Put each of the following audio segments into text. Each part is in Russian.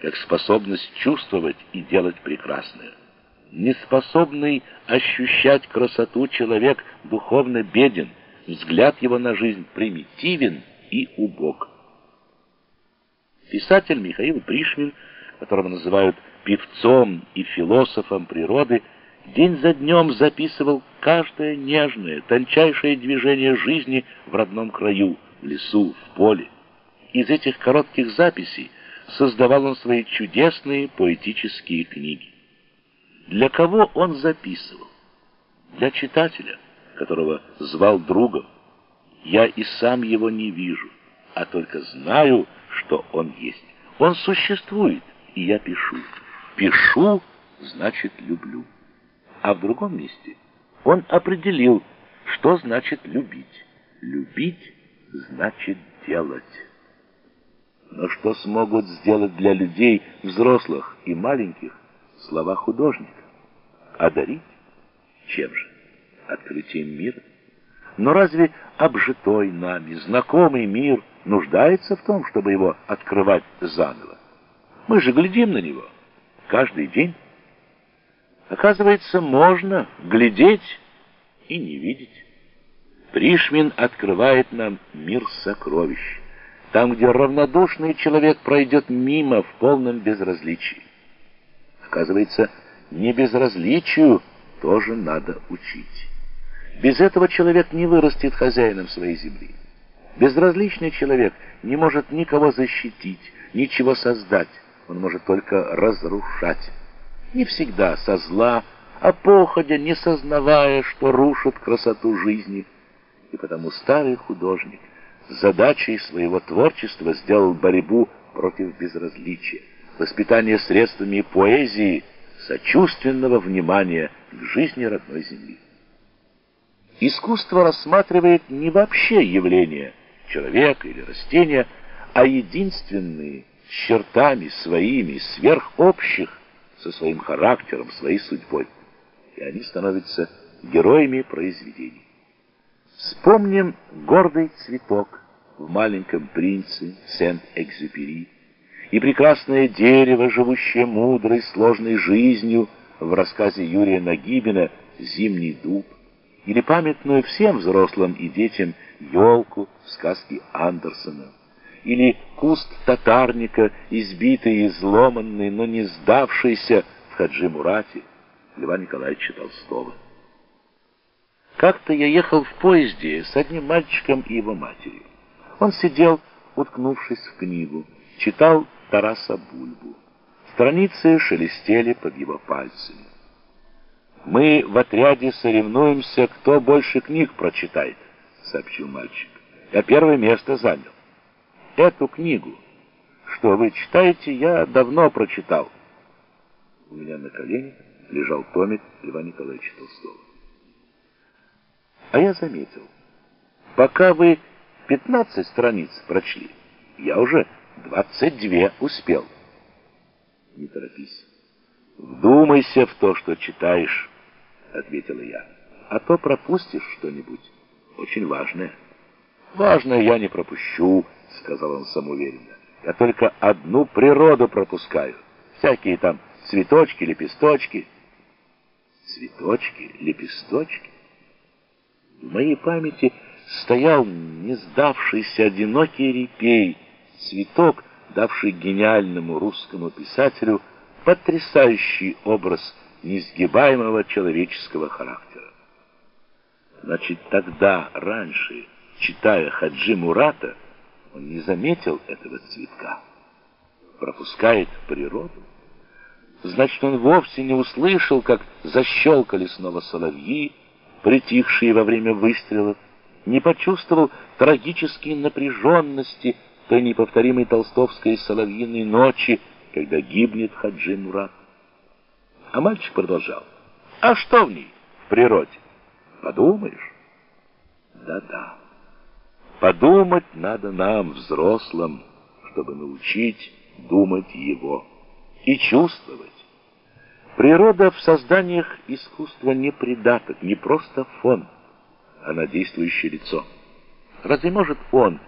как способность чувствовать и делать прекрасное. Неспособный ощущать красоту человек духовно беден, взгляд его на жизнь примитивен и убог. Писатель Михаил Пришвин, которого называют певцом и философом природы, день за днем записывал каждое нежное, тончайшее движение жизни в родном краю, в лесу, в поле. Из этих коротких записей создавал он свои чудесные поэтические книги. Для кого он записывал? Для читателя, которого звал другом. Я и сам его не вижу, а только знаю, что он есть. Он существует, и я пишу. Пишу, значит, люблю. А в другом месте он определил, что значит любить. Любить значит делать. Но что смогут сделать для людей, взрослых и маленьких, слова художника? Одарить? Чем же? Открытием мира? Но разве обжитой нами, знакомый мир нуждается в том, чтобы его открывать заново? Мы же глядим на него каждый день. Оказывается, можно глядеть и не видеть. Пришвин открывает нам мир сокровищ там, где равнодушный человек пройдет мимо в полном безразличии. Оказывается, не безразличию тоже надо учить. Без этого человек не вырастет хозяином своей земли. Безразличный человек не может никого защитить, ничего создать, он может только разрушать. Не всегда со зла, а походя, не сознавая, что рушит красоту жизни. И потому старый художник задачей своего творчества сделал борьбу против безразличия, воспитание средствами поэзии, сочувственного внимания к жизни родной земли. Искусство рассматривает не вообще явления человека или растения, а единственные чертами своими, сверхобщих, со своим характером, своей судьбой. И они становятся героями произведений. Вспомним гордый цветок в «Маленьком принце» Сент-Экзюпери и прекрасное дерево, живущее мудрой, сложной жизнью в рассказе Юрия Нагибина «Зимний дуб» или памятную всем взрослым и детям елку в сказке Андерсона, или куст татарника, избитый и изломанный, но не сдавшийся в Хаджи Мурате Льва Николаевича Толстого. Как-то я ехал в поезде с одним мальчиком и его матерью. Он сидел, уткнувшись в книгу, читал Тараса Бульбу. Страницы шелестели под его пальцами. «Мы в отряде соревнуемся, кто больше книг прочитает», — сообщил мальчик. «Я первое место занял. Эту книгу, что вы читаете, я давно прочитал». У меня на коленях лежал томик Льва Николаевича Толстого. А я заметил, пока вы 15 страниц прочли, я уже 22 успел. Не торопись. Вдумайся в то, что читаешь, ответила я. А то пропустишь что-нибудь очень важное. Важное я не пропущу, сказал он самоуверенно. Я только одну природу пропускаю. Всякие там цветочки, лепесточки. Цветочки, лепесточки. В моей памяти стоял не сдавшийся одинокий репей, цветок, давший гениальному русскому писателю потрясающий образ несгибаемого человеческого характера. Значит, тогда, раньше, читая Хаджи Мурата, он не заметил этого цветка. Пропускает природу. Значит, он вовсе не услышал, как защелкали снова соловьи, притихшие во время выстрелов, не почувствовал трагической напряженности той неповторимой толстовской соловьиной ночи, когда гибнет Хаджи Мурат. А мальчик продолжал. А что в ней, в природе? Подумаешь? Да-да. Подумать надо нам, взрослым, чтобы научить думать его и чувствовать. Природа в созданиях искусства не придаток, не просто фон а на действующее лицо. Разве может он,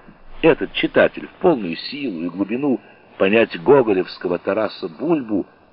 этот читатель, в полную силу и глубину понять гоголевского Тараса Бульбу